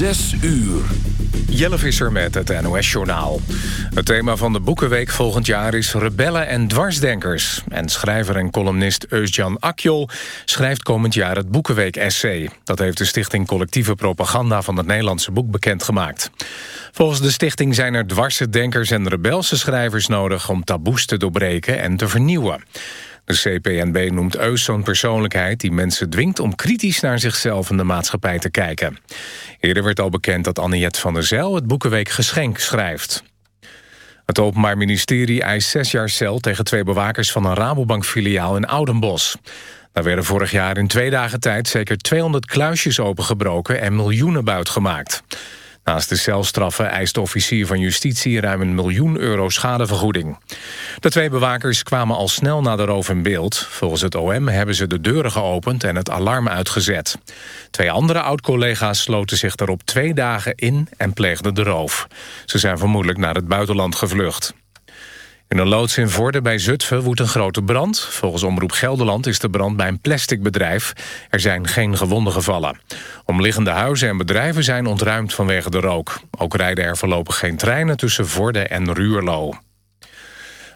Zes uur. Jelle Visser met het NOS-journaal. Het thema van de Boekenweek volgend jaar is rebellen en dwarsdenkers. En schrijver en columnist Eusjan Akjol schrijft komend jaar het Boekenweek-essay. Dat heeft de stichting Collectieve Propaganda van het Nederlandse Boek bekendgemaakt. Volgens de stichting zijn er dwarse denkers en rebelse schrijvers nodig... om taboes te doorbreken en te vernieuwen. De CPNB noemt Eus zo'n persoonlijkheid die mensen dwingt om kritisch naar zichzelf en de maatschappij te kijken. Eerder werd al bekend dat Anniette van der Zijl het Boekenweek Geschenk schrijft. Het Openbaar Ministerie eist zes jaar cel tegen twee bewakers van een Rabobank-filiaal in Oudenbos. Daar werden vorig jaar in twee dagen tijd zeker 200 kluisjes opengebroken en miljoenen buitgemaakt. Naast de celstraffen eist de officier van justitie ruim een miljoen euro schadevergoeding. De twee bewakers kwamen al snel na de roof in beeld. Volgens het OM hebben ze de deuren geopend en het alarm uitgezet. Twee andere oud-collega's sloten zich daarop twee dagen in en pleegden de roof. Ze zijn vermoedelijk naar het buitenland gevlucht. In een loods in Vorden bij Zutphen woedt een grote brand. Volgens Omroep Gelderland is de brand bij een plasticbedrijf. Er zijn geen gewonden gevallen. Omliggende huizen en bedrijven zijn ontruimd vanwege de rook. Ook rijden er voorlopig geen treinen tussen Vorden en Ruurlo.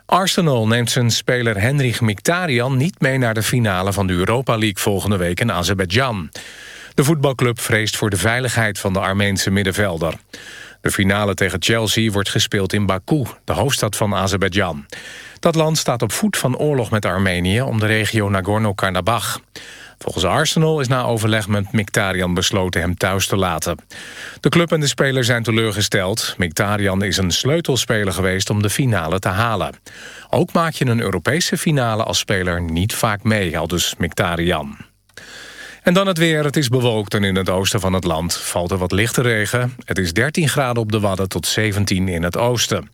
Arsenal neemt zijn speler Henrich Mkhitaryan niet mee naar de finale van de Europa League volgende week in Azerbeidzjan. De voetbalclub vreest voor de veiligheid van de Armeense middenvelder. De finale tegen Chelsea wordt gespeeld in Baku, de hoofdstad van Azerbeidzjan. Dat land staat op voet van oorlog met Armenië om de regio Nagorno-Karabakh. Volgens Arsenal is na overleg met Mkhitaryan besloten hem thuis te laten. De club en de speler zijn teleurgesteld. Mkhitaryan is een sleutelspeler geweest om de finale te halen. Ook maak je een Europese finale als speler niet vaak mee, al dus Mkhitaryan. En dan het weer. Het is bewolkt en in het oosten van het land valt er wat lichte regen. Het is 13 graden op de Wadden tot 17 in het oosten.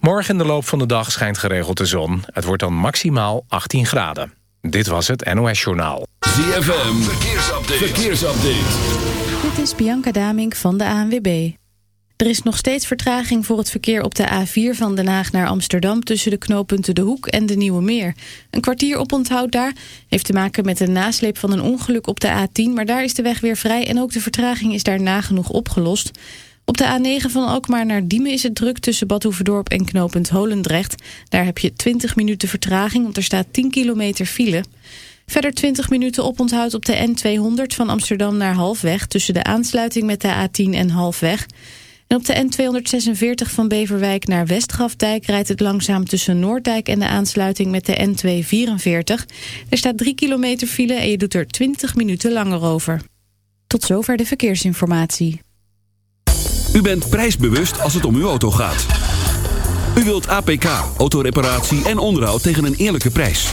Morgen in de loop van de dag schijnt geregeld de zon. Het wordt dan maximaal 18 graden. Dit was het NOS Journaal. ZFM, verkeersupdate. verkeersupdate. Dit is Bianca Damink van de ANWB. Er is nog steeds vertraging voor het verkeer op de A4 van Den Haag naar Amsterdam... tussen de knooppunten De Hoek en de Nieuwe Meer. Een kwartier op onthoud daar heeft te maken met de nasleep van een ongeluk op de A10... maar daar is de weg weer vrij en ook de vertraging is daar nagenoeg opgelost. Op de A9 van Alkmaar naar Diemen is het druk tussen Bad Hoeverdorp en knooppunt Holendrecht. Daar heb je 20 minuten vertraging, want er staat 10 kilometer file... Verder 20 minuten oponthoud op de N200 van Amsterdam naar Halfweg... tussen de aansluiting met de A10 en Halfweg. En op de N246 van Beverwijk naar Westgrafdijk rijdt het langzaam tussen Noorddijk en de aansluiting met de N244. Er staat 3 kilometer file en je doet er 20 minuten langer over. Tot zover de verkeersinformatie. U bent prijsbewust als het om uw auto gaat. U wilt APK, autoreparatie en onderhoud tegen een eerlijke prijs.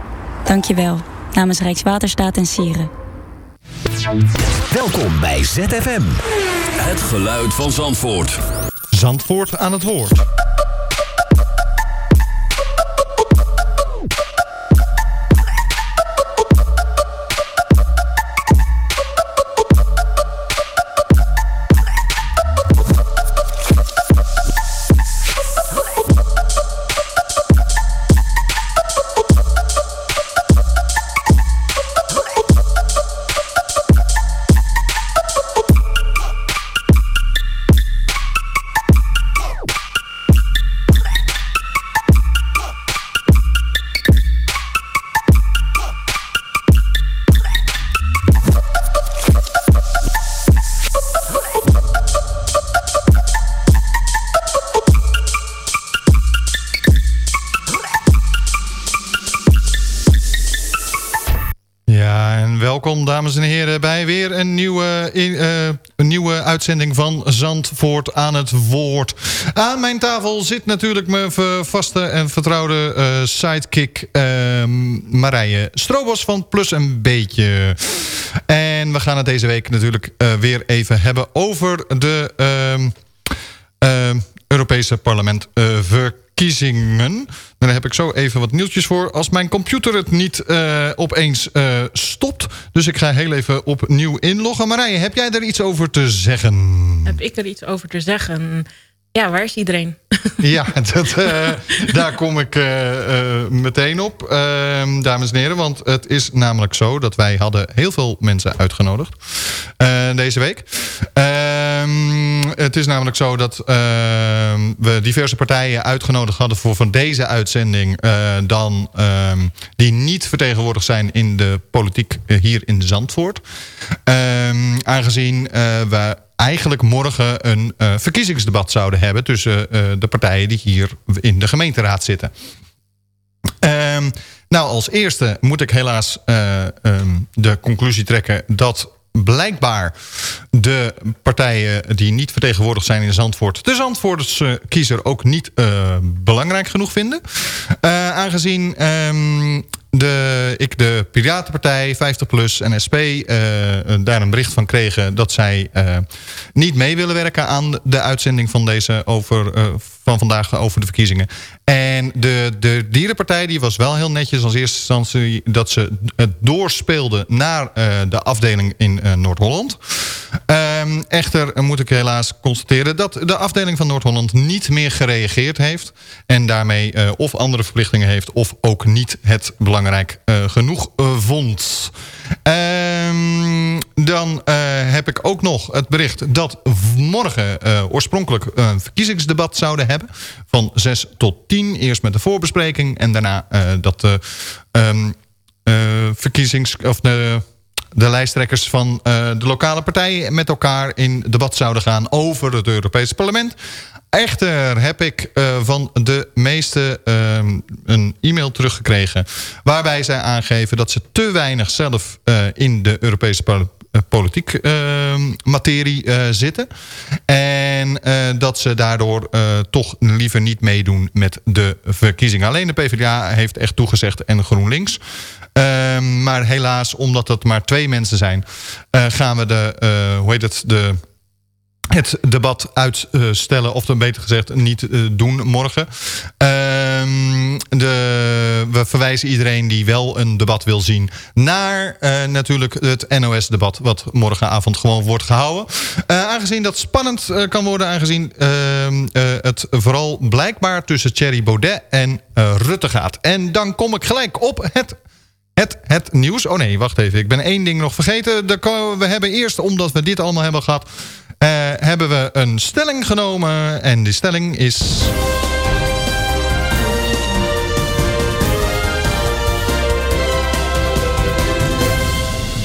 Dankjewel. Namens Rijkswaterstaat en Sieren. Welkom bij ZFM. Het geluid van Zandvoort. Zandvoort aan het woord. Uitzending van Zandvoort aan het woord. Aan mijn tafel zit natuurlijk mijn vaste en vertrouwde uh, sidekick uh, Marije Strobos van Plus een Beetje. En we gaan het deze week natuurlijk uh, weer even hebben over de ehm, Europese parlement verkiezingen. Daar heb ik zo even wat nieuwtjes voor. Als mijn computer het niet uh, opeens uh, stopt. Dus ik ga heel even opnieuw inloggen. Marije, heb jij er iets over te zeggen? Heb ik er iets over te zeggen? Ja, waar is iedereen? Ja, dat, uh, daar kom ik uh, uh, meteen op, ehm, dames en heren. Want het is namelijk zo dat wij hadden heel veel mensen uitgenodigd deze week. Ehm, het is namelijk zo dat ehm, we diverse partijen uitgenodigd hadden voor van deze uitzending. dan die niet vertegenwoordigd zijn in de politiek hier in Zandvoort. aangezien we eigenlijk morgen een verkiezingsdebat zouden hebben... tussen de partijen die hier in de gemeenteraad zitten. Nou, als eerste moet ik helaas de conclusie trekken... dat blijkbaar de partijen die niet vertegenwoordigd zijn in Zandvoort... de Zandvoortse kiezer ook niet belangrijk genoeg vinden. aangezien um, de, ik de Piratenpartij, 50PLUS en SP uh, daar een bericht van kregen... dat zij uh, niet mee willen werken aan de uitzending van, deze over, van vandaag over de verkiezingen. En de, de Dierenpartij die was wel heel netjes als eerste instantie... dat ze het doorspeelde naar de afdeling in Noord-Holland. Um, echter moet ik helaas constateren dat de afdeling van Noord-Holland... niet meer gereageerd heeft en daarmee of andere verplichtingen heeft... of ook niet het belang belangrijk uh, genoeg uh, vond. Um, dan heb ik ook nog het bericht dat morgen oorspronkelijk een verkiezingsdebat zouden hebben. Van 6 tot 10. Eerst met de voorbespreking en daarna dat de um, verkiezings... Of de, de lijsttrekkers van uh, de lokale partijen met elkaar in debat zouden gaan over het Europese parlement. Echter heb ik uh, van de meeste uh, een e-mail teruggekregen... waarbij zij aangeven dat ze te weinig zelf uh, in de Europese politiek ehm, materie zitten. En dat ze daardoor toch liever niet meedoen met de verkiezingen. Alleen de PvdA heeft echt toegezegd en GroenLinks... Ehm, maar helaas, omdat het maar twee mensen zijn... gaan we de, hoe heet het, de het debat uitstellen, of dan beter gezegd niet uh, doen morgen. Um, de, we verwijzen iedereen die wel een debat wil zien... naar natuurlijk het NOS-debat wat morgenavond gewoon wordt gehouden. Aangezien dat spannend kan worden, aangezien ehm, het vooral blijkbaar tussen Thierry Baudet en Rutte gaat. En dan kom ik gelijk op het het, het nieuws. Oh nee, wacht even. Ik ben één ding nog vergeten. We hebben eerst, omdat we dit allemaal hebben gehad... Uh, hebben we een stelling genomen. En die stelling is...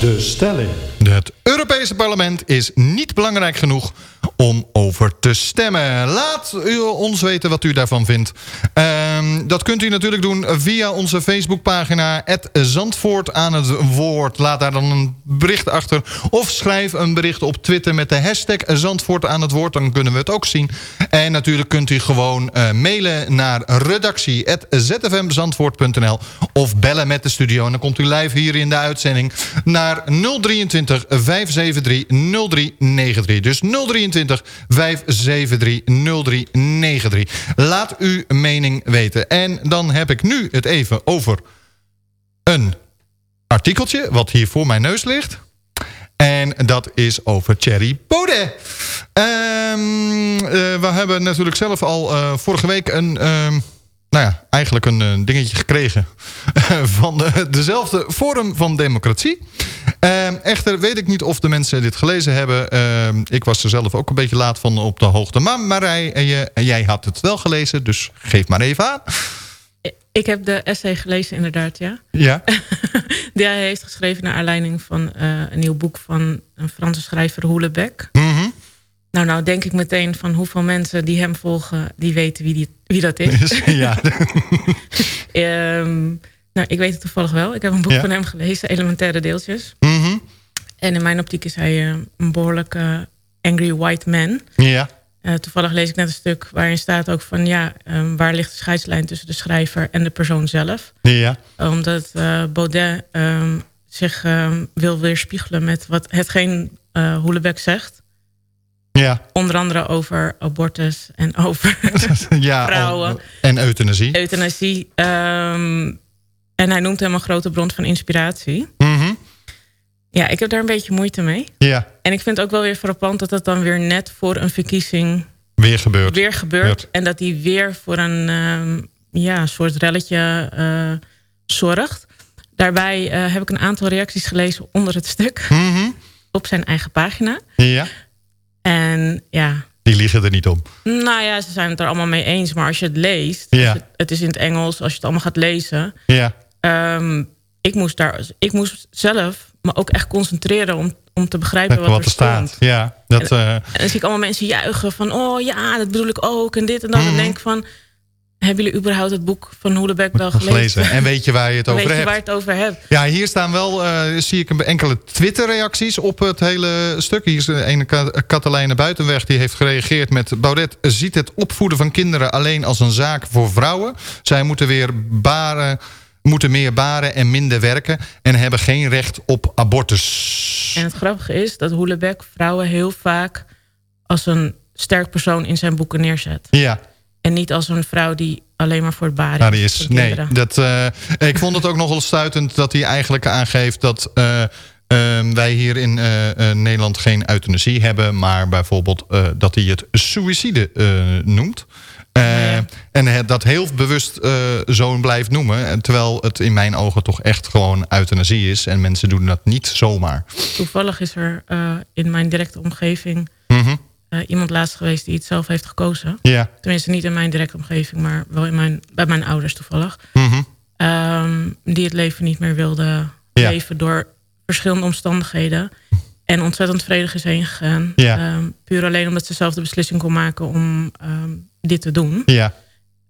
De stelling. Het Europese parlement is niet belangrijk genoeg om over te stemmen. Laat u ons weten wat u daarvan vindt. Ehm, dat kunt u natuurlijk doen via onze Facebookpagina... Zandvoort aan het woord. Laat daar dan een bericht achter. Of schrijf een bericht op Twitter met de hashtag Zandvoort aan het woord. Dan kunnen we het ook zien. En natuurlijk kunt u gewoon uh, mailen naar redactie.zfmzandvoort.nl of bellen met de studio. En dan komt u live hier in de uitzending naar 023 573 0393. Dus 023 573 0393. Laat uw mening weten. En dan heb ik nu het even over een artikeltje... wat hier voor mijn neus ligt. En dat is over Thierry Baudet. Um, uh, we hebben natuurlijk zelf al uh, vorige week een... Um, nou ja, eigenlijk een, een dingetje gekregen van de, dezelfde Forum van Democratie. Uh, echter weet ik niet of de mensen dit gelezen hebben. Uh, ik was er zelf ook een beetje laat van op de hoogte. Maar Marij, je, jij had het wel gelezen, dus geef maar even aan. Ik heb de essay gelezen inderdaad, ja. Ja. Die hij heeft geschreven naar aanleiding van uh, een nieuw boek van een Franse schrijver, Hoelebeck. Mm -hmm. Nou, nou denk ik meteen van hoeveel mensen die hem volgen... die weten wie, die, wie dat is. ja. um, nou, ik weet het toevallig wel. Ik heb een boek ja. van hem gelezen, Elementaire Deeltjes. Mm -hmm. En in mijn optiek is hij uh, een behoorlijk uh, angry white man. Ja. Uh, toevallig lees ik net een stuk waarin staat ook van... ja, um, waar ligt de scheidslijn tussen de schrijver en de persoon zelf? Ja. Omdat Baudet um, zich wil weerspiegelen met wat hetgeen Hoelebeck zegt. Ja. Onder andere over abortus en over ja, vrouwen. En euthanasie. Euthanasie. Um, en hij noemt hem een grote bron van inspiratie. Mm -hmm. Ja, ik heb daar een beetje moeite mee. Ja. En ik vind het ook wel weer frappant dat het dan weer net voor een verkiezing... Weer gebeurt. Weer gebeurt. En dat hij weer voor een um, ja, soort relletje uh, zorgt. Daarbij uh, heb ik een aantal reacties gelezen onder het stuk. Mm -hmm. Op zijn eigen pagina. Ja. En ja... Die liegen er niet om. Nou ja, ze zijn het er allemaal mee eens. Maar als je het leest... Ja. Het, het, is in het Engels. Als je het allemaal gaat lezen... Ja. Um, ik, moest daar, ik moest zelf me ook echt concentreren... om, om te begrijpen wat, wat er staat. stond. Ja, dat, en, uh... en dan zie ik allemaal mensen juichen van... oh ja, dat bedoel ik ook en dit en dat. Mhm. En denk van... Hebben jullie überhaupt het boek van Hoedebeck wel gelezen? gelezen? En weet je waar je het over weet hebt? je waar je het over hebt? Ja, hier staan wel, uh, zie ik enkele Twitter-reacties op het hele stuk. Hier is de ene Katelijne Buitenweg, die heeft gereageerd met... Baudet ziet het opvoeden van kinderen alleen als een zaak voor vrouwen. Zij moeten weer baren moeten meer baren en minder werken... en hebben geen recht op abortus. En het grappige is dat Hoelebeck vrouwen heel vaak... als een sterk persoon in zijn boeken neerzet. Ja. En niet als een vrouw die alleen maar voor het baren nou, is. Nee, dat, uh, ik vond het ook nogal stuitend dat hij eigenlijk aangeeft... dat uh, uh, wij hier in Nederland geen euthanasie hebben... maar bijvoorbeeld dat hij het suïcide noemt... Uh, en dat heel bewust uh, zo blijft noemen. Terwijl het in mijn ogen toch echt gewoon euthanasie is. En mensen doen dat niet zomaar. Toevallig is er uh, in mijn directe omgeving... Mm -hmm. Iemand laatst geweest die het zelf heeft gekozen. Ja. Tenminste niet in mijn directe omgeving... maar wel in mijn, bij mijn ouders toevallig. Mm -hmm. um, die het leven niet meer wilde ja. leven... door verschillende omstandigheden... En ontzettend vredig is heen gegaan. Ja. Um, puur alleen omdat ze zelf de beslissing kon maken om um, dit te doen. Ja.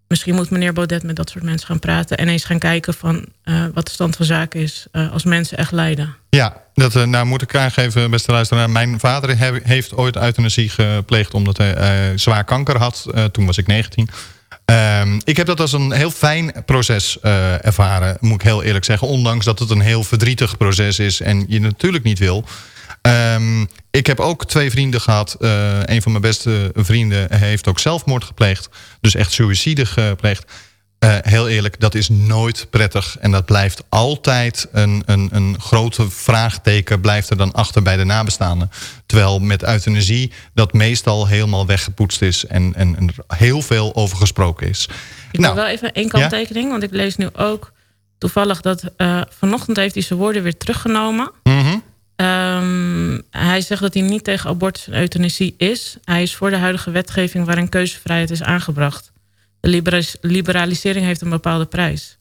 Misschien moet meneer Baudet met dat soort mensen gaan praten... en eens gaan kijken van uh, wat de stand van zaken is... Uh, als mensen echt lijden. Ja, dat nou moet ik aangeven, beste luisteraar. Mijn vader he heeft ooit euthanasie gepleegd... omdat hij zwaar kanker had. toen was ik 19. Um, ik heb dat als een heel fijn proces ervaren, moet ik heel eerlijk zeggen. Ondanks dat het een heel verdrietig proces is... en je natuurlijk niet wil... Um, ik heb ook twee vrienden gehad. Uh, een van mijn beste vrienden heeft ook zelfmoord gepleegd. Dus echt suïcide gepleegd. Uh, heel eerlijk, dat is nooit prettig. En dat blijft altijd een, een, een grote vraagteken... blijft er dan achter bij de nabestaanden. Terwijl met euthanasie dat meestal helemaal weggepoetst is... en, en, en er heel veel over gesproken is. Ik nou, wil wel even één kanttekening, ja? want ik lees nu ook toevallig... dat uh, vanochtend heeft hij zijn woorden weer teruggenomen... Mm -hmm. Um, hij zegt dat hij niet tegen abortus en euthanasie is. Hij is voor de huidige wetgeving waarin keuzevrijheid is aangebracht. De liberalis liberalisering heeft een bepaalde prijs.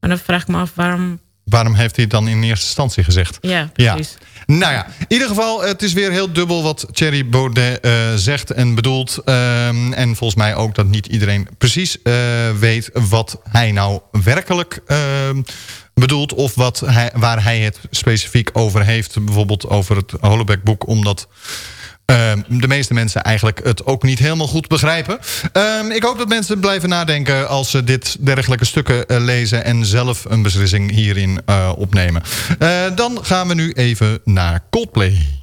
Maar dan vraag ik me af, waarom waarom heeft hij het dan in eerste instantie gezegd? Ja, precies. Nou ja, in ieder geval, het is weer heel dubbel wat Thierry Baudet uh, zegt en bedoelt. Um, en volgens mij ook dat niet iedereen precies uh, weet wat hij nou werkelijk uh, bedoelt. Of wat hij, waar hij het specifiek over heeft. Bijvoorbeeld over het Holoback-boek, omdat... Uh, de meeste mensen eigenlijk het ook niet helemaal goed begrijpen. Uh, ik hoop dat mensen blijven nadenken als ze dit dergelijke stukken uh, lezen... en zelf een beslissing hierin uh, opnemen. dan gaan we nu even naar Coldplay.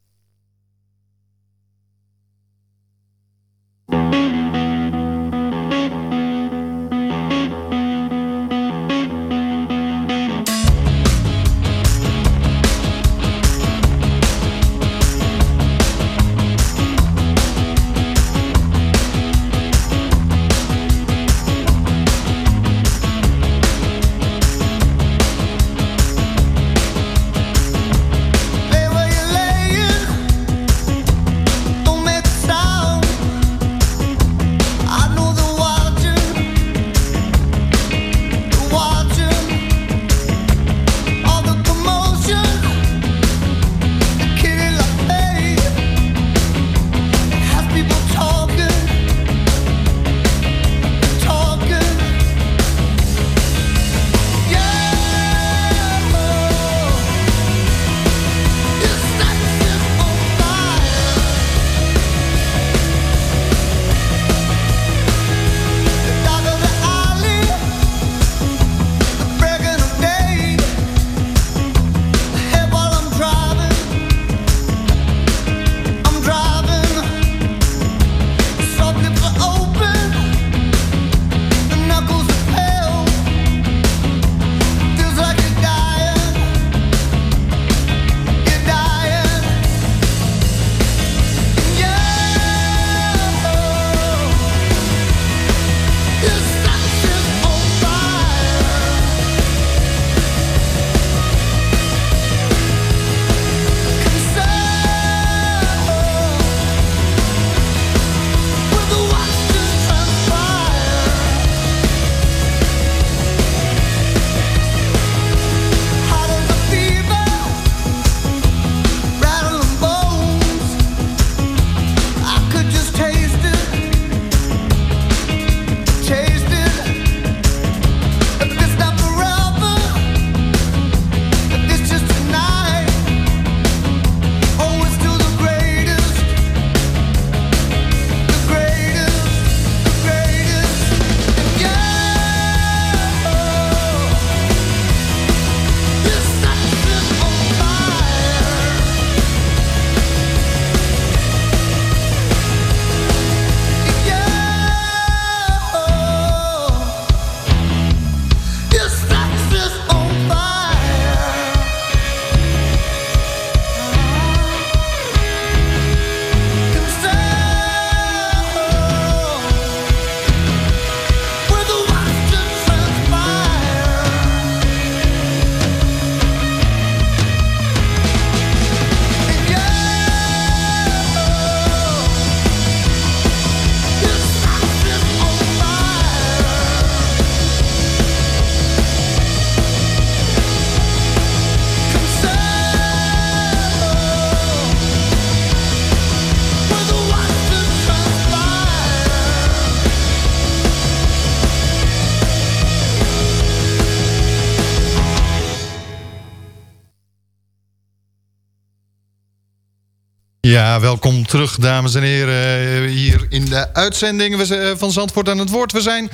Terug, dames en heren. Hier in de uitzending van Zandvoort aan het woord. We, zijn,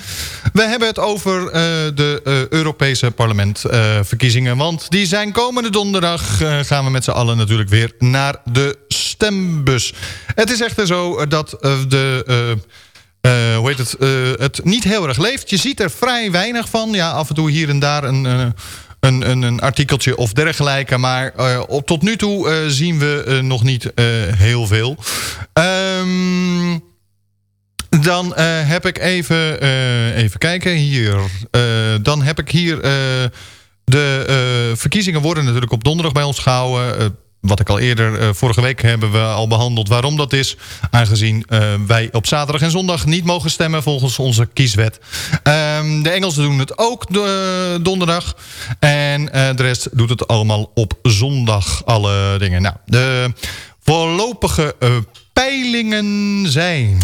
we hebben het over uh, de Europese parlementverkiezingen. Want die zijn komende donderdag. gaan we met z'n allen natuurlijk weer naar de stembus. Het is echter zo dat de... hoe heet het, het niet heel erg leeft. Je ziet er vrij weinig van. Ja, af en toe hier en daar een een, een, een artikeltje of dergelijke. Maar op, tot nu toe uh, zien we uh, nog niet heel veel. Um, dan heb ik even, even kijken hier. dan heb ik hier... de verkiezingen worden natuurlijk op donderdag bij ons gehouden wat ik al eerder, uh, vorige week hebben we al behandeld waarom dat is. Aangezien uh, wij op zaterdag en zondag niet mogen stemmen volgens onze kieswet. Um, de Engelsen doen het ook de, donderdag. En de rest doet het allemaal op zondag, alle dingen. Nou, de voorlopige peilingen zijn...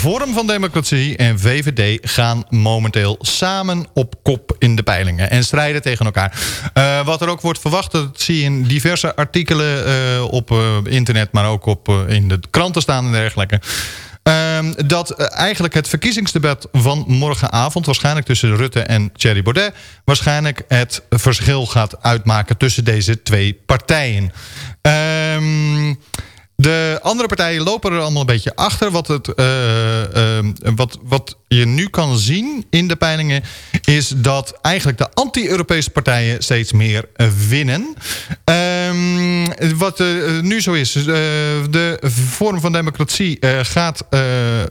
Vorm van Democratie en VVD gaan momenteel samen op kop in de peilingen. En strijden tegen elkaar. Uh, wat er ook wordt verwacht, dat zie je in diverse artikelen uh, op uh, internet... maar ook op, in de kranten staan en dergelijke... Um, dat eigenlijk het verkiezingsdebat van morgenavond... waarschijnlijk tussen Rutte en Thierry Baudet... waarschijnlijk het verschil gaat uitmaken tussen deze twee partijen. Um, de andere partijen lopen er allemaal een beetje achter. Wat, het, uh, uh, wat, wat je nu kan zien in de peilingen... is dat eigenlijk de anti-Europese partijen steeds meer winnen. Um, wat uh, nu zo is... de vorm van democratie gaat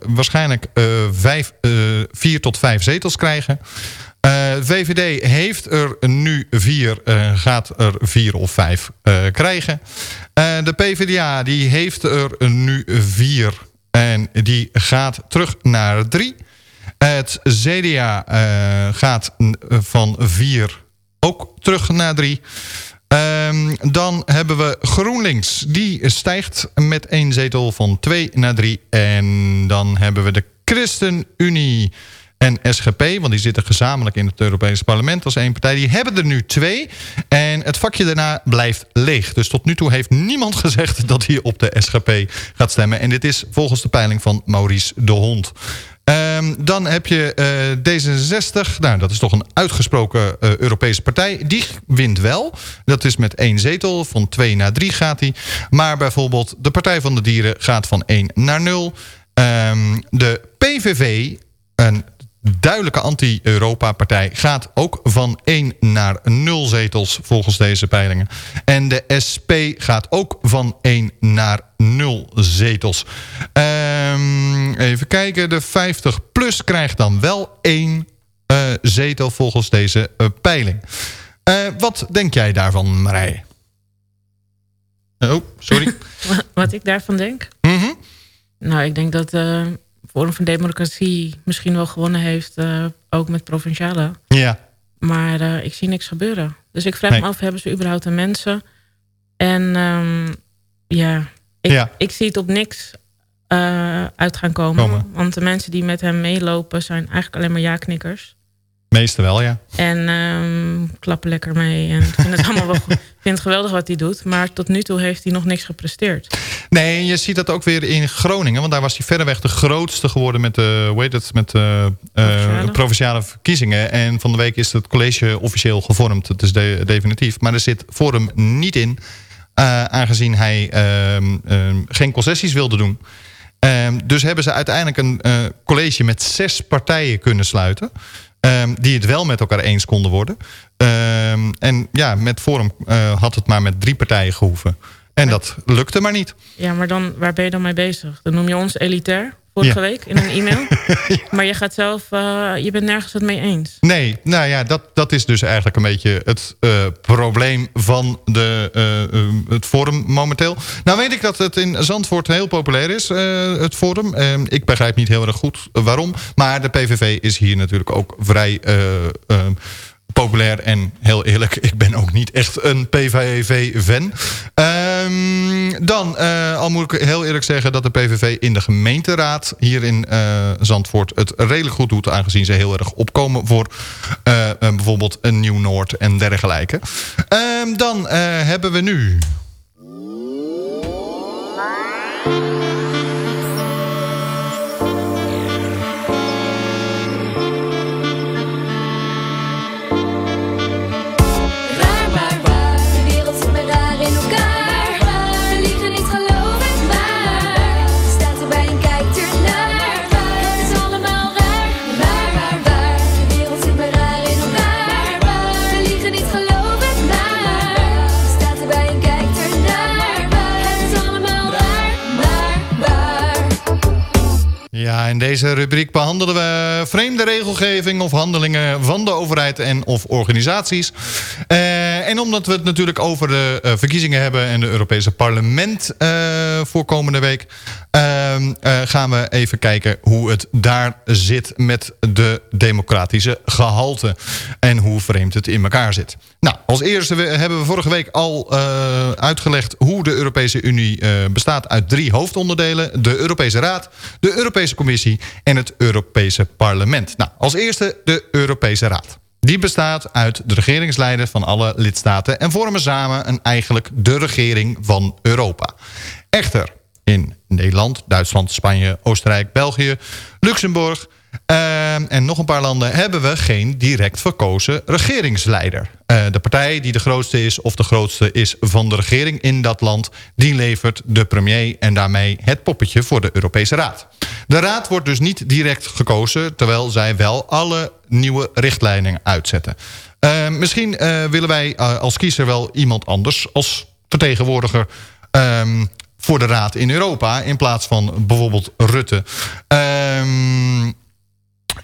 waarschijnlijk vier tot vijf zetels krijgen... Uh, VVD heeft er nu vier, uh, gaat er vier of vijf uh, krijgen. de PvdA die heeft er nu vier en die gaat terug naar drie. Het CDA gaat van vier ook terug naar drie. Um, dan hebben we GroenLinks. Die stijgt met één zetel van twee naar drie. En dan hebben we de ChristenUnie en SGP, want die zitten gezamenlijk in het Europese parlement als één partij. Die hebben er nu twee en het vakje daarna blijft leeg. Dus tot nu toe heeft niemand gezegd dat hij op de SGP gaat stemmen. En dit is volgens de peiling van Maurice de Hond. Um, dan heb je uh, D66. Nou, dat is toch een uitgesproken uh, Europese partij. Die wint wel. Dat is met één zetel. Van twee naar drie gaat hij. Maar bijvoorbeeld de Partij van de Dieren gaat van 1 naar 0. Um, de PVV, een duidelijke anti-Europa-partij gaat ook van 1 naar 0 zetels volgens deze peilingen. En de SP gaat ook van 1 naar 0 zetels. Um, even kijken, de 50PLUS krijgt dan wel 1 uh, zetel volgens deze uh, peiling. Uh, wat denk jij daarvan, Marij? Oh, sorry. wat ik daarvan denk? Mm -hmm. Nou, ik denk dat Forum van Democratie misschien wel gewonnen heeft, uh, ook met provinciale. Ja. Maar uh, ik zie niks gebeuren. Dus ik vraag nee. me af, hebben ze überhaupt een mensen? En um, ja, ik, ja. ik zie het op niks uh, uit gaan komen, komen. Want de mensen die met hem meelopen zijn eigenlijk alleen maar ja-knikkers. Meeste wel, ja. En um, klappen lekker mee. En ik vind het allemaal wel vind het geweldig wat hij doet. Maar tot nu toe heeft hij nog niks gepresteerd. Nee, je ziet dat ook weer in Groningen. Want daar was hij verreweg de grootste geworden met de, hoe heet het, met de uh, provinciale. provinciale. verkiezingen. En van de week is het college officieel gevormd. Het is de, definitief. Maar er zit Forum niet in. Uh, aangezien hij uh, geen concessies wilde doen. dus hebben ze uiteindelijk een college met zes partijen kunnen sluiten. Um, die het wel met elkaar eens konden worden. Um, en ja, met Forum uh, had het maar met drie partijen gehoeven. En dat lukte maar niet. Ja, maar dan, waar ben je dan mee bezig? Dan noem je ons elitair vorige ja. week in een e-mail. ja. Maar je gaat zelf, uh, je bent nergens het mee eens. Nee, nou ja, dat, dat is dus eigenlijk een beetje het uh, probleem van de, uh, het forum momenteel. Nou weet ik dat het in Zandvoort heel populair is, het forum. Ehm, ik begrijp niet heel erg goed waarom. Maar de PVV is hier natuurlijk ook vrij ehm, populair. En heel eerlijk, ik ben ook niet echt een PVV-fan. Ehm, dan, al moet ik heel eerlijk zeggen... dat de PVV in de gemeenteraad hier in Zandvoort... het redelijk goed doet... aangezien ze heel erg opkomen voor bijvoorbeeld een Nieuw-Noord en dergelijke. Ehm, dan hebben we nu... in deze rubriek behandelen we vreemde regelgeving of handelingen van de overheid en of organisaties. Uh, en omdat we het natuurlijk over de uh, verkiezingen hebben en de Europese parlement uh, voor komende week, ehm, gaan we even kijken hoe het daar zit met de democratische gehalte en hoe vreemd het in elkaar zit. Nou, als eerste hebben we vorige week al uitgelegd hoe de Europese Unie bestaat uit drie hoofdonderdelen. De Europese Raad, de Europese Commissie en het Europese parlement. Nou, als eerste de Europese Raad. Die bestaat uit de regeringsleiders van alle lidstaten... en vormen samen een eigenlijk de regering van Europa. Echter, in Nederland, Duitsland, Spanje, Oostenrijk, België, Luxemburg... Ehm, en nog een paar landen hebben we geen direct verkozen regeringsleider. Uh, de partij die de grootste is of de grootste is van de regering in dat land... die levert de premier en daarmee het poppetje voor de Europese Raad. De Raad wordt dus niet direct gekozen... terwijl zij wel alle nieuwe richtlijnen uitzetten. Uh, misschien willen wij als kiezer wel iemand anders als vertegenwoordiger... Ehm, voor de Raad in Europa in plaats van bijvoorbeeld Rutte. Ehm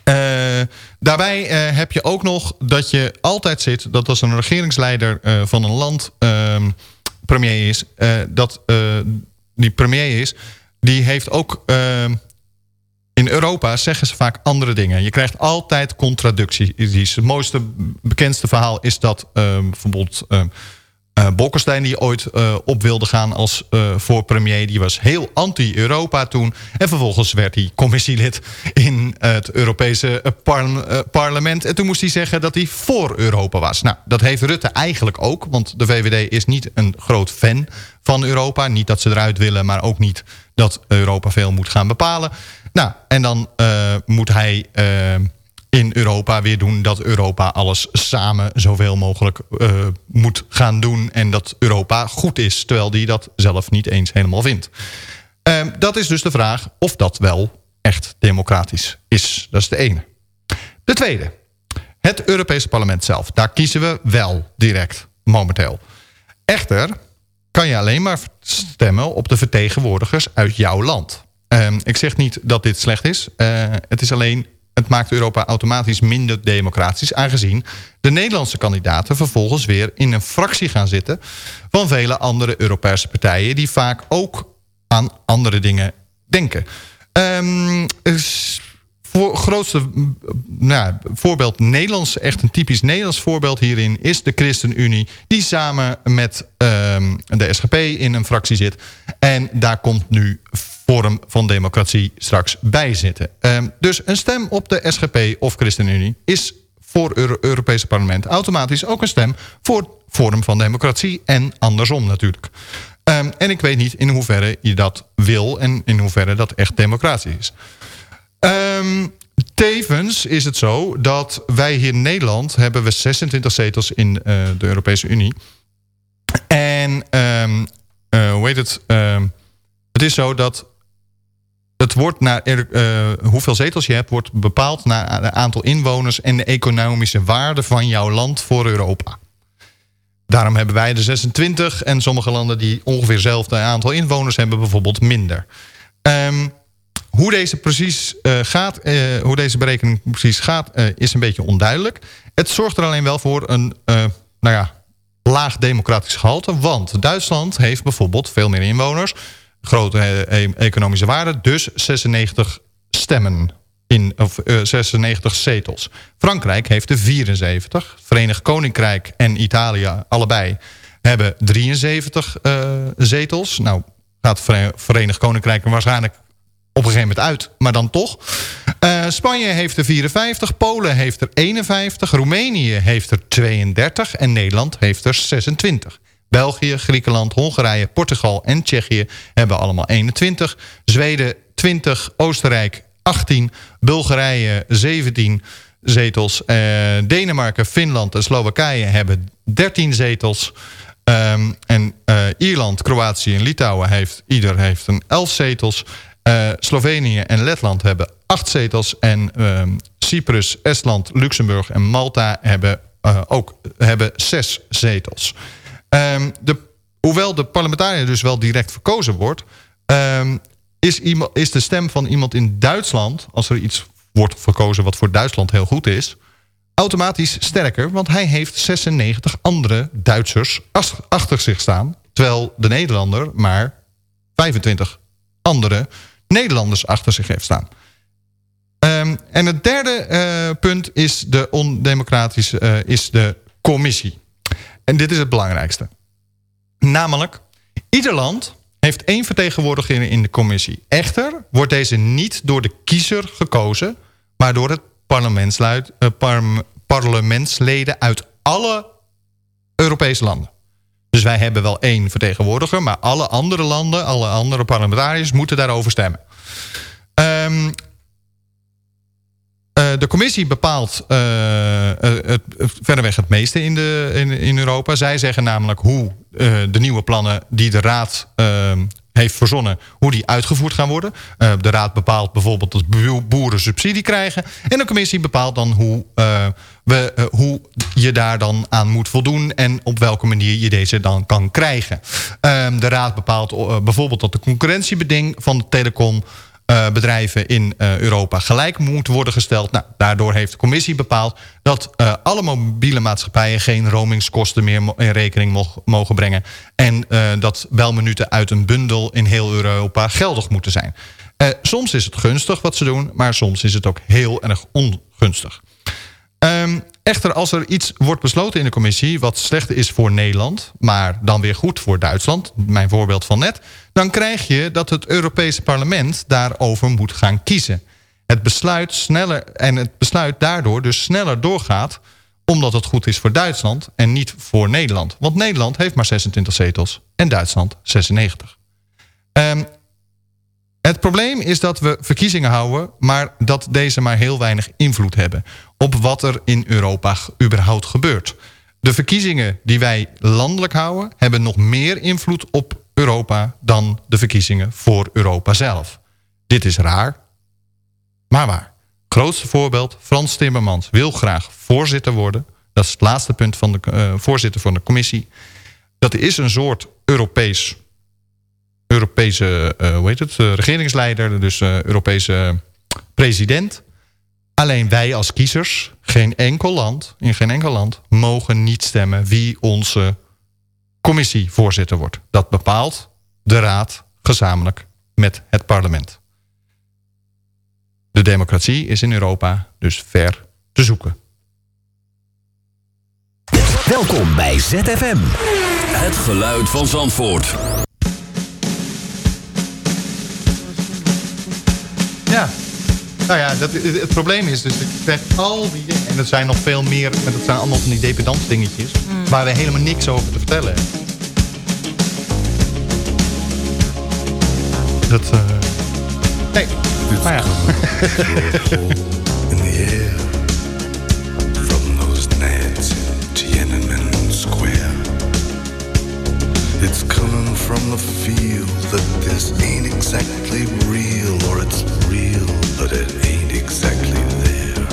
uh, daarbij uh, heb je ook nog dat je altijd zit... dat als een regeringsleider uh, van een land ehm, premier is... dat die premier is, die heeft ook... Ehm, in Europa zeggen ze vaak andere dingen. Je krijgt altijd contradicties. Het mooiste, bekendste verhaal is dat bijvoorbeeld... Uh, Bolkestein die ooit uh, op wilde gaan als uh, voor premier. Die was heel anti-Europa toen. En vervolgens werd hij commissielid in het Europese par parlement. En toen moest hij zeggen dat hij voor Europa was. Nou, dat heeft Rutte eigenlijk ook. Want de VVD is niet een groot fan van Europa. Niet dat ze eruit willen, maar ook niet dat Europa veel moet gaan bepalen. Nou, en dan moet hij in Europa weer doen dat Europa alles samen zoveel mogelijk uh, moet gaan doen. En dat Europa goed is, terwijl die dat zelf niet eens helemaal vindt. Uh, dat is dus de vraag of dat wel echt democratisch is. Dat is de ene. De tweede. Het Europese parlement zelf. Daar kiezen we wel direct, momenteel. Echter kan je alleen maar stemmen op de vertegenwoordigers uit jouw land. Uh, ik zeg niet dat dit slecht is. Uh, het is alleen het maakt Europa automatisch minder democratisch... aangezien de Nederlandse kandidaten vervolgens weer in een fractie gaan zitten... van vele andere Europese partijen... die vaak ook aan andere dingen denken. Um, voor grootste nou, voorbeeld Nederlands, echt een typisch Nederlands voorbeeld hierin... is de ChristenUnie, die samen met um, de SGP in een fractie zit. En daar komt nu vorm van democratie straks bij zitten. Um, dus een stem op de SGP of ChristenUnie is voor het Europese parlement automatisch ook een stem voor vorm van democratie en andersom natuurlijk. Um, en ik weet niet in hoeverre je dat wil en in hoeverre dat echt democratie is. Um, tevens is het zo dat wij hier in Nederland hebben we 26 zetels in uh, de Europese Unie. En um, hoe heet het? Het is zo dat het wordt naar uh, hoeveel zetels je hebt... wordt bepaald naar het aantal inwoners... en de economische waarde van jouw land voor Europa. Daarom hebben wij de 26 en sommige landen... die ongeveer hetzelfde aantal inwoners hebben bijvoorbeeld minder. Um, hoe deze, precies, uh, gaat, uh, hoe deze berekening precies gaat, is een beetje onduidelijk. Het zorgt er alleen wel voor een nou ja, laag democratisch gehalte. Want Duitsland heeft bijvoorbeeld veel meer inwoners grote e-, economische waarde. Dus 96 stemmen, in, of 96 eh, zetels. Frankrijk heeft er 74. Verenigd Koninkrijk en Italië allebei hebben 73 zetels. Nou, gaat Verenigd Koninkrijk waarschijnlijk op een gegeven moment uit, maar dan toch. Spanje heeft er 54, Polen heeft er 51, Roemenië heeft er 32 en Nederland heeft er 26. België, Griekenland, Hongarije, Portugal en Tsjechië hebben allemaal 21. Zweden 20, Oostenrijk 18, Bulgarije 17 zetels. Uh, Denemarken, Finland en Slowakije hebben 13 zetels. Um, en uh, Ierland, Kroatië en Litouwen heeft ieder heeft een 11 zetels. Uh, Slovenië en Letland hebben 8 zetels. En um, Cyprus, Estland, Luxemburg en Malta hebben ook hebben 6 zetels. Um, de, hoewel de parlementariër dus wel direct verkozen wordt... Um, is, is de stem van iemand in Duitsland... als er iets wordt verkozen wat voor Duitsland heel goed is... automatisch sterker, want hij heeft 96 andere Duitsers achter zich staan... terwijl de Nederlander maar 25 andere Nederlanders achter zich heeft staan. Um, en het derde uh, punt is de ondemocratische uh, is de commissie. En dit is het belangrijkste. Namelijk, ieder land heeft één vertegenwoordiger in de commissie. Echter wordt deze niet door de kiezer gekozen... maar door het uh, parlementsleden uit alle Europese landen. Dus wij hebben wel één vertegenwoordiger... maar alle andere landen, alle andere parlementariërs... moeten daarover stemmen. Um, uh, de commissie bepaalt uh, het, verreweg het meeste in, de, in, in Europa. Zij zeggen namelijk hoe de nieuwe plannen die de Raad ehm, heeft verzonnen... hoe die uitgevoerd gaan worden. de Raad bepaalt bijvoorbeeld dat boeren subsidie krijgen. En de commissie bepaalt dan hoe, we, hoe je daar dan aan moet voldoen... en op welke manier je deze dan kan krijgen. Ehm, de Raad bepaalt bijvoorbeeld dat de concurrentiebeding van de telecom... Uh, bedrijven in uh, Europa gelijk moet worden gesteld. Nou, daardoor heeft de commissie bepaald dat uh, alle mobiele maatschappijen geen roamingskosten meer in rekening mogen brengen. En dat belminuten uit een bundel in heel Europa geldig moeten zijn. soms is het gunstig wat ze doen, maar soms is het ook heel erg ongunstig. Um, echter, als er iets wordt besloten in de commissie... wat slecht is voor Nederland, maar dan weer goed voor Duitsland... mijn voorbeeld van net... dan krijg je dat het Europese parlement daarover moet gaan kiezen. Het besluit sneller en het besluit daardoor dus sneller doorgaat... omdat het goed is voor Duitsland en niet voor Nederland. Want Nederland heeft maar 26 zetels en Duitsland 96. Um, het probleem is dat we verkiezingen houden... maar dat deze maar heel weinig invloed hebben... op wat er in Europa überhaupt gebeurt. De verkiezingen die wij landelijk houden... hebben nog meer invloed op Europa... dan de verkiezingen voor Europa zelf. Dit is raar, maar waar. Grootste voorbeeld, Frans Timmermans wil graag voorzitter worden. Dat is het laatste punt van de uh, voorzitter van de commissie. Dat is een soort Europees Europese uh, hoe het, uh, regeringsleider, dus uh, Europese president. Alleen wij als kiezers, geen enkel land, in geen enkel land, mogen niet stemmen wie onze commissievoorzitter wordt. Dat bepaalt de raad gezamenlijk met het parlement. De democratie is in Europa dus ver te zoeken. Welkom bij ZFM. Het geluid van Zandvoort. Nou ja, dat, het, probleem is dus, ik krijg al die dingen... en dat zijn nog veel meer, maar dat zijn allemaal van die dependant dingetjes... Mm. waar we helemaal niks over te vertellen hebben. Dat, uh... Nee, maar ja. in the air From those nights in Tiananmen Square It's coming from the feel that this ain't exactly real Or it's real, but it ain't exactly there.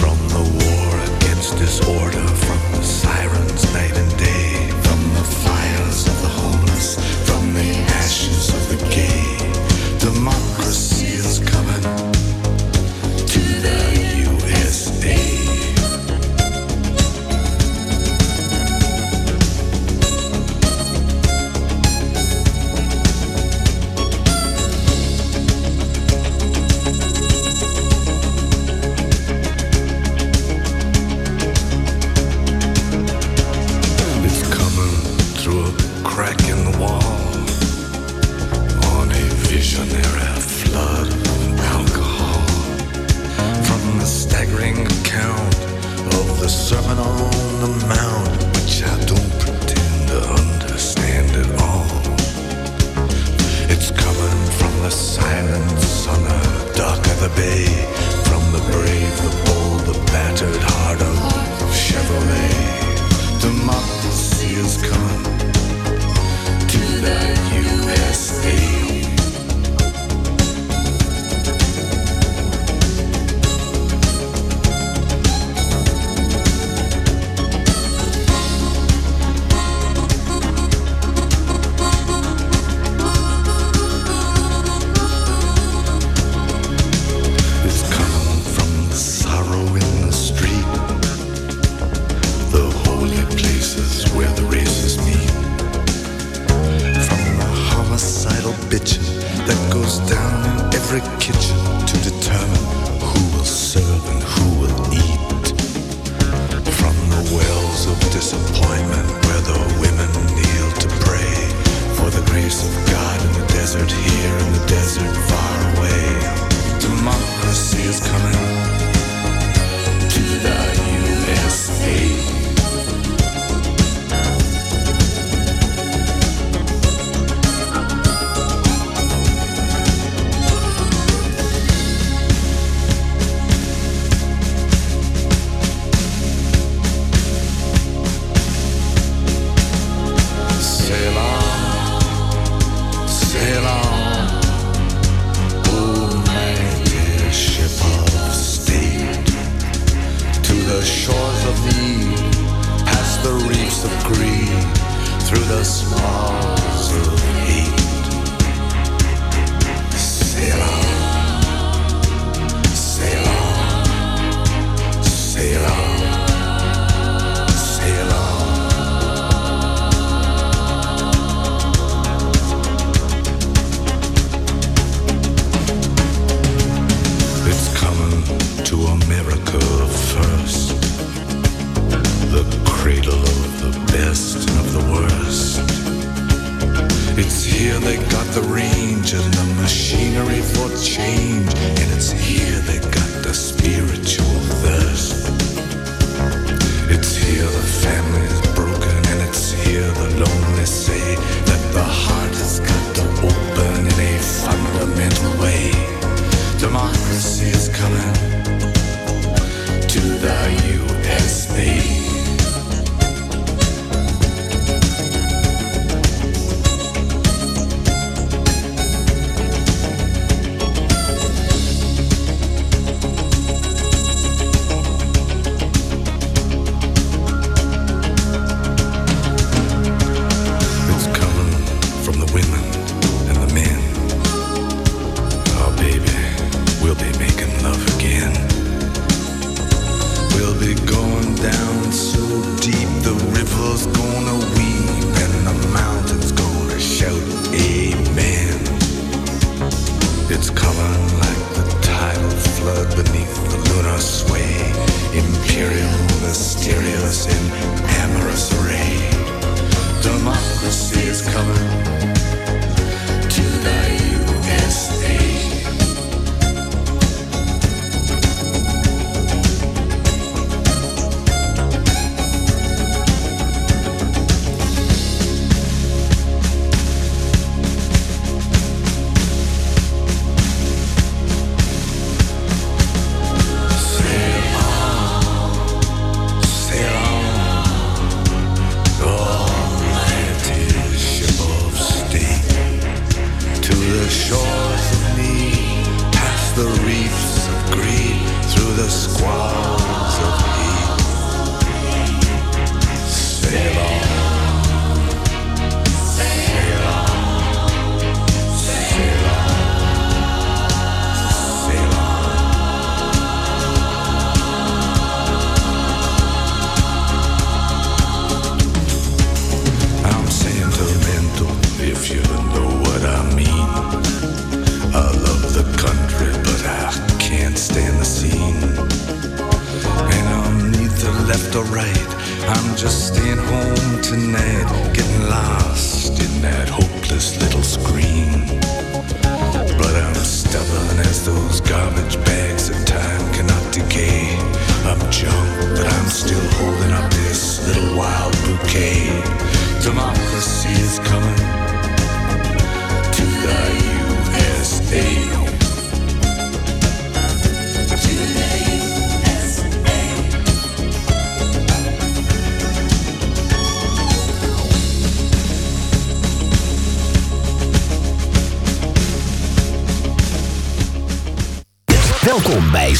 From the war against disorder From the sirens night and day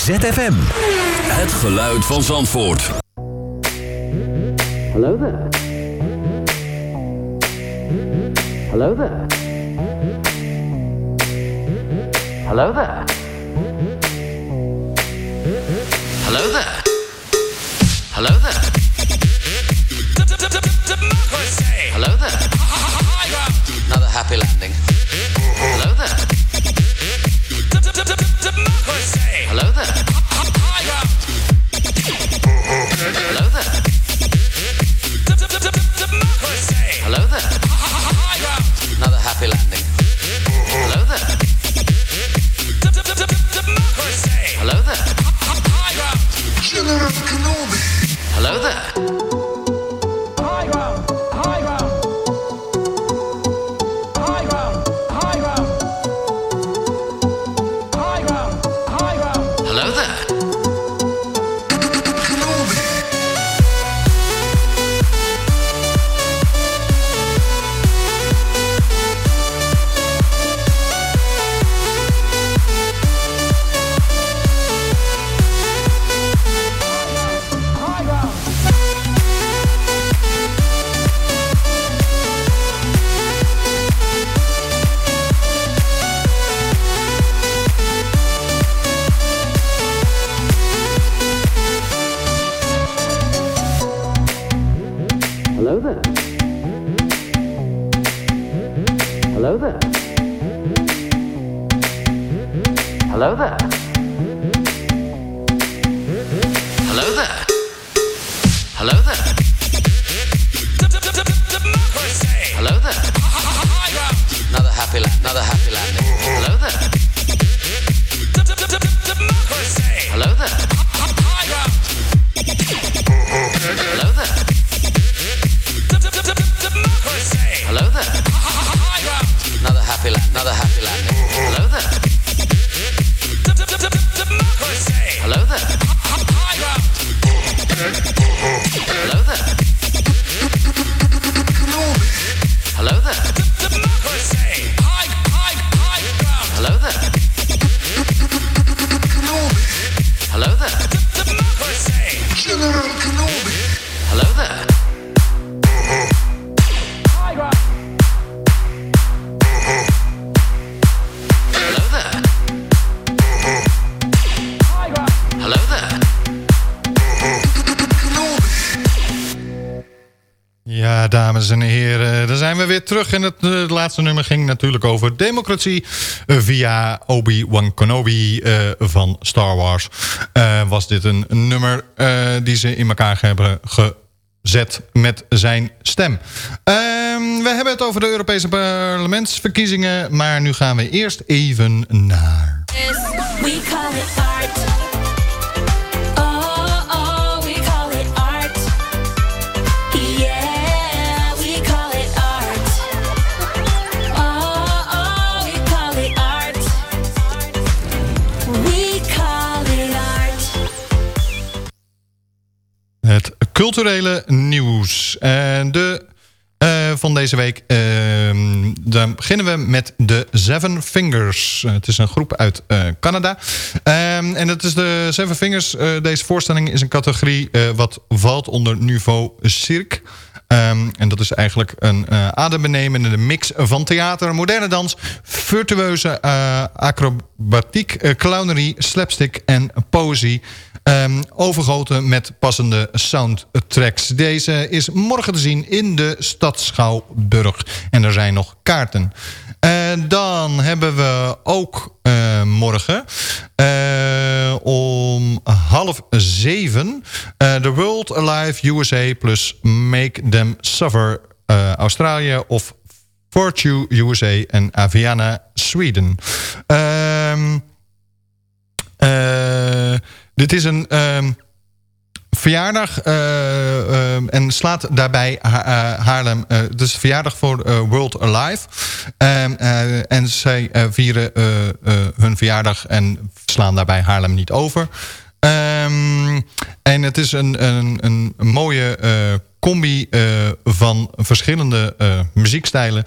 ZFM. Het geluid van Zandvoort. Hello there. Hello there. Hello there. Hello there. Hello there. Terug. En het, eh, het laatste nummer ging natuurlijk over democratie... eh, via Obi-Wan Kenobi eh, van Star Wars. Was dit een nummer die ze in elkaar hebben gezet met zijn stem. Ehm, we hebben het over de Europese parlementsverkiezingen... maar nu gaan we eerst even naar... We Het culturele nieuws. En de, eh, van deze week. ehm, dan beginnen we met de Seven Fingers. Eh, het is een groep uit eh, Canada. Ehm, en het is de Seven Fingers. deze voorstelling is een categorie wat valt onder niveau cirque. Ehm, en dat is eigenlijk een eh adembenemende mix van theater, moderne dans... virtueuze acrobatiek, eh, clownerie, slapstick en poëzie... Ehm, overgoten met passende soundtracks. Deze is morgen te zien in de stad Schouwburg. En er zijn nog kaarten. Eh, dan hebben we ook eh, morgen eh, om half zeven... The World Alive USA plus Make Them Suffer Australië... of Fortune USA en Aviana Sweden. Ehm eh, dit is een ehm, verjaardag eh, ehm, en slaat daarbij Ha- eh, Haarlem... het is verjaardag voor World Alive. Ehm, eh, en zij vieren hun verjaardag en slaan daarbij Haarlem niet over. En het is een, een, een mooie combi van verschillende muziekstijlen...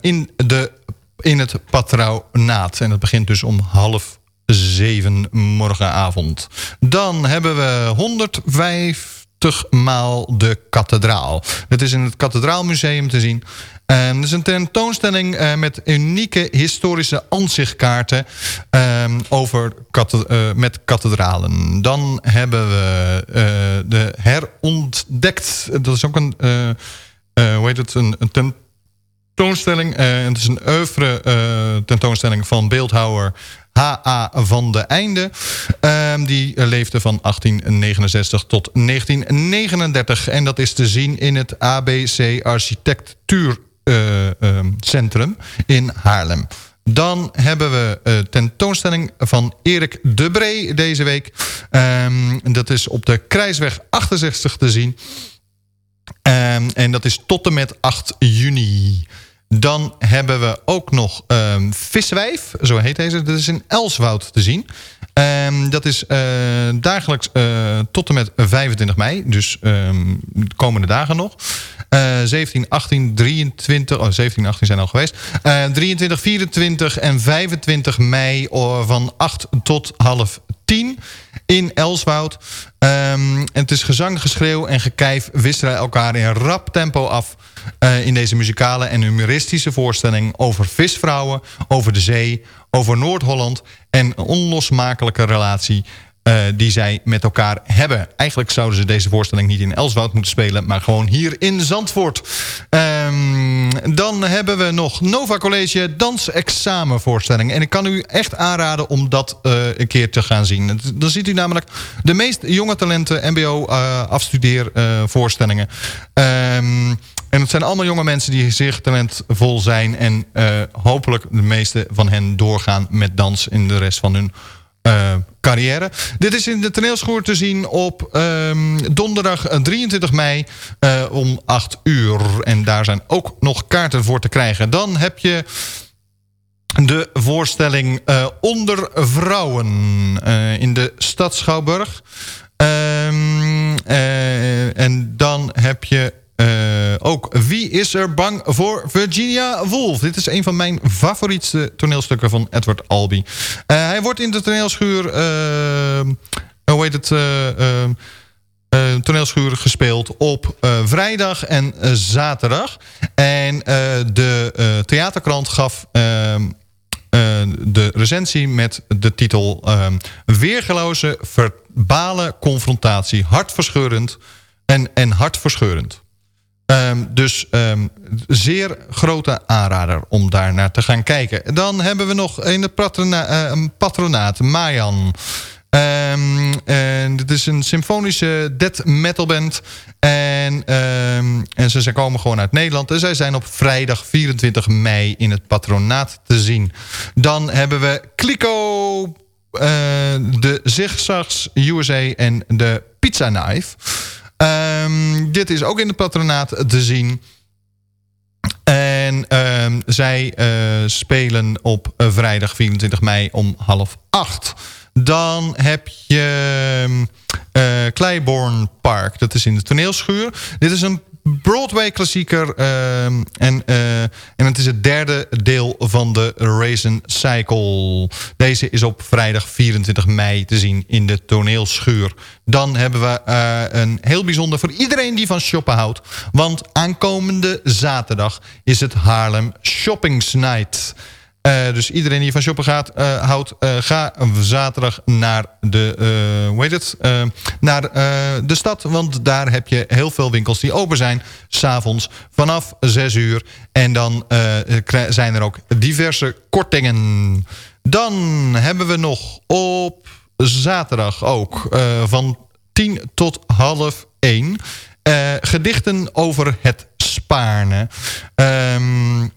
in, de, in het patronaat. En het begint dus om half 7 morgenavond. Dan hebben we 150 maal de kathedraal. Het is in het Kathedraalmuseum te zien. Um, het is een tentoonstelling uh, met unieke historische ansichtkaarten um, over uh, met kathedralen. Dan hebben we uh, de herontdekt. Dat is ook een, hoe heet het, een, een tentoonstelling. het is een oeuvre tentoonstelling van beeldhouwer H.A. van de Einde. Um, die leefde van 1869 tot 1939. En dat is te zien in het ABC Architectuur uh, um, Centrum in Haarlem. Dan hebben we uh, tentoonstelling van Erik de Bree deze week. Um, dat is op de Krijsweg 68 te zien. En dat is tot en met 8 juni. Dan hebben we ook nog um, Viswijf, zo heet deze. Dat is in Elswoud te zien. Um, dat is uh, dagelijks uh, tot en met 25 mei. Dus um, de komende dagen nog. Uh, 17, 18, 23... Oh, 17 18 zijn al geweest. Uh, 23, 24 en 25 mei van 8 tot half 10 in Elswoud. Um, het is gezang, geschreeuw en gekijf wisselen elkaar in rap tempo af... Uh, in deze muzikale en humoristische voorstelling over visvrouwen, over de zee, over Noord-Holland... en een onlosmakelijke relatie uh, die zij met elkaar hebben. Eigenlijk zouden ze deze voorstelling niet in Elswoud moeten spelen... maar gewoon hier in Zandvoort. Um, dan hebben we nog Nova College dansexamenvoorstelling. En ik kan u echt aanraden om dat uh, een keer te gaan zien. Dan ziet u namelijk de meest jonge talenten mbo uh, afstudeervoorstellingen. Um, en het zijn allemaal jonge mensen die zeer talentvol zijn... en uh, hopelijk de meeste van hen doorgaan met dans in de rest van hun uh, carrière. Dit is in de toneelschoor te zien op um, donderdag 23 mei uh, om 8 uur. En daar zijn ook nog kaarten voor te krijgen. Dan heb je de voorstelling Onder Vrouwen in de stad Schouwburg. Um, en dan heb je ook Wie is er bang voor Virginia Woolf? Dit is een van mijn favorietste toneelstukken van Edward Albee. Uh, hij wordt in de toneelschuur... Uh, hoe heet het... toneelschuur gespeeld op vrijdag en zaterdag. En de theaterkrant gaf de recensie met de titel... Weergeloze verbale confrontatie. Hartverscheurend en, en hartverscheurend. Um, dus um, zeer grote aanrader om daar naar te gaan kijken. Dan hebben we nog in het patrona uh, patronaat Mayan. Um, en dit is een symfonische death metal band. En, en ze komen gewoon uit Nederland. En zij zijn op vrijdag 24 mei in het patronaat te zien. Dan hebben we Kliko, uh, de Zigzags USA en de Pizza Knife. Um, dit is ook in het patronaat te zien. En um, zij uh, spelen op uh, vrijdag 24 mei om half acht. Dan heb je uh, Clayborn Park. Dat is in de toneelschuur. Dit is een Broadway-klassieker. Uh, en, uh, en het is het derde deel van de Raisin Cycle. Deze is op vrijdag 24 mei te zien in de toneelschuur. Dan hebben we uh, een heel bijzonder voor iedereen die van shoppen houdt. Want aankomende zaterdag is het Haarlem Shoppings Night... Uh, dus iedereen die van shoppen gaat, uh, houdt, uh, ga zaterdag naar de, hoe heet het? naar de stad. Want daar heb je heel veel winkels die open zijn. S'avonds vanaf 6 uur. En dan zijn er ook diverse kortingen. Dan hebben we nog op zaterdag ook van 10 tot half 1 gedichten over het Spaarne. Um,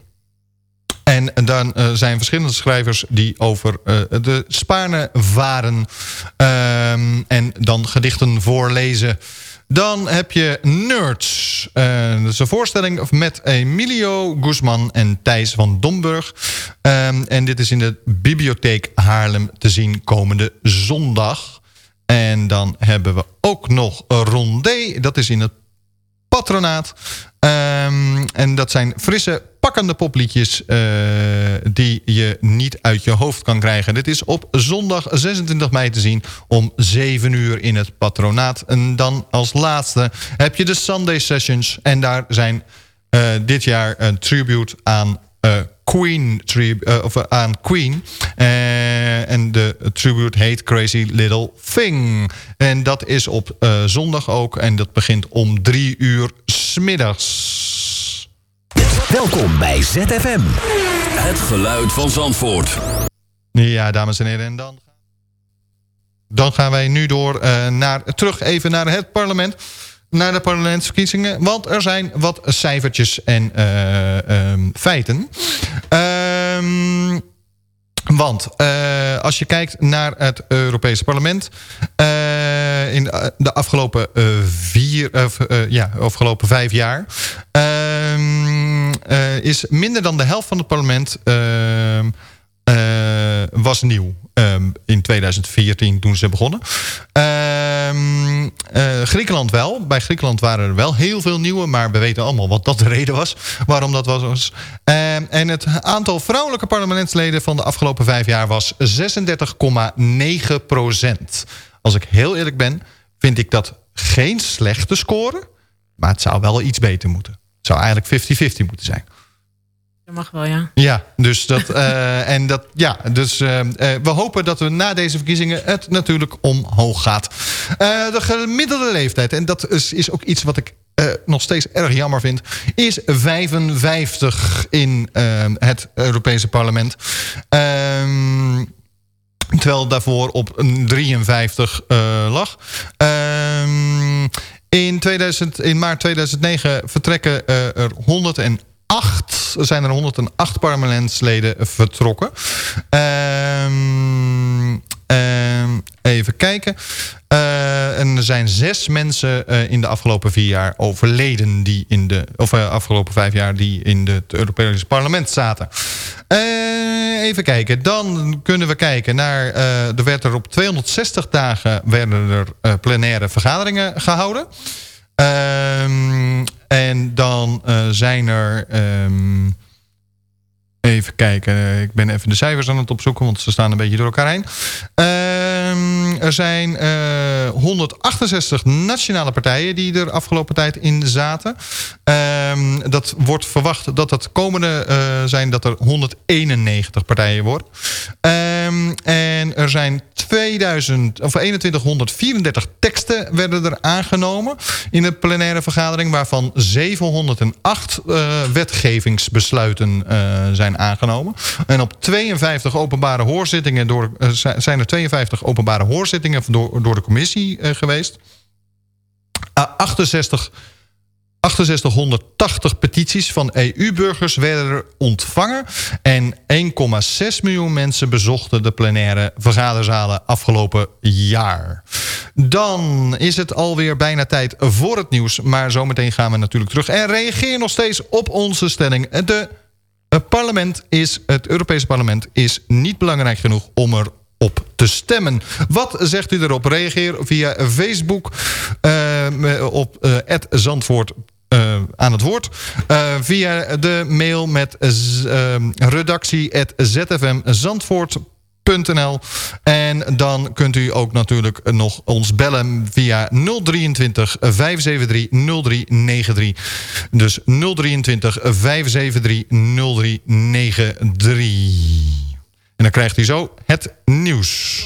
en dan uh, zijn verschillende schrijvers die over uh, de Spaarne varen. Um, en dan gedichten voorlezen. Dan heb je Nerds. Uh, dat is een voorstelling met Emilio Guzman en Thijs van Domburg. Um, en dit is in de Bibliotheek Haarlem te zien komende zondag. En dan hebben we ook nog Rondé. Dat is in het patronaat. Um, en dat zijn frisse pakkende popliedjes eh, die je niet uit je hoofd kan krijgen. Dit is op zondag 26 mei te zien om 7 uur in het patronaat. En dan als laatste heb je de Sunday Sessions. En daar zijn eh, dit jaar een tribute aan eh, Queen, of, aan Queen. En de tribute heet Crazy Little Thing. En dat is op zondag ook. En dat begint om drie uur smiddags. Welkom bij ZFM. Het geluid van Zandvoort. Ja, dames en heren. En dan, dan gaan wij nu door eh, naar, terug even naar het parlement. Naar de parlementsverkiezingen. Want er zijn wat cijfertjes en eh, ehm, feiten. Ehm... Want eh, als je kijkt naar het Europese parlement... eh, in de afgelopen, eh, vier, of, ja, afgelopen vijf jaar... eh, is minder dan de helft van het parlement ehm, eh, was nieuw. ehm, in 2014 toen ze begonnen. Ehm, eh, Griekenland wel. Bij Griekenland waren er wel heel veel nieuwe. Maar we weten allemaal wat dat de reden was. Waarom dat was. En het aantal vrouwelijke parlementsleden van de afgelopen vijf jaar was 36,9 procent. Als ik heel eerlijk ben, vind ik dat geen slechte score. Maar het zou wel iets beter moeten. Zou eigenlijk 50-50 moeten zijn. Dat mag wel, ja. Ja, dus dat, eh, en dat, ja, dus eh, eh, we hopen dat we na deze verkiezingen het natuurlijk omhoog gaat. De gemiddelde leeftijd, en dat is, is ook iets wat ik nog steeds erg jammer vind, is 55 in het Europese parlement. Ehm Terwijl daarvoor op een 53 eh, lag. Ehm, in, 2000, in maart 2009 vertrekken eh, er 108, zijn er 108 parlementsleden vertrokken. Ehm, ehm, even kijken. Eh, en er zijn zes mensen eh, in de afgelopen vier jaar overleden... die in de, of uh, afgelopen vijf jaar die in het Europese parlement zaten. Even kijken. Dan kunnen we kijken naar... er werd er op 260 dagen werden er plenaire vergaderingen gehouden. Um, en dan zijn er... Um, Even kijken, ik ben even de cijfers aan het opzoeken... want ze staan een beetje door elkaar heen. Uh, er zijn uh, 168 nationale partijen die er afgelopen tijd in zaten. Uh, dat wordt verwacht dat het komende uh, zijn dat er 191 partijen worden. En er zijn 2000, of 2134 teksten werden er aangenomen... in de plenaire vergadering... waarvan 708 uh, wetgevingsbesluiten zijn aangenomen. En op 52 openbare hoorzittingen door, uh, zijn er 52 openbare hoorzittingen door, door de commissie geweest. Uh, 68, 6880 petities van EU-burgers werden er ontvangen. En 1,6 miljoen mensen bezochten de plenaire vergaderzalen afgelopen jaar. Dan is het alweer bijna tijd voor het nieuws. Maar zometeen gaan we natuurlijk terug. En reageer nog steeds op onze stelling. De het parlement is, het Europese parlement is niet belangrijk genoeg om er op te stemmen. Wat zegt u erop? Reageer via Facebook uh, op uh, Zandvoort uh, aan het woord. Uh, via de mail met uh, redactie.zfmzandvoort.nl en dan kunt u ook natuurlijk nog ons bellen via 023 573 0393. Dus 023 573 0393. En dan krijgt u zo het nieuws.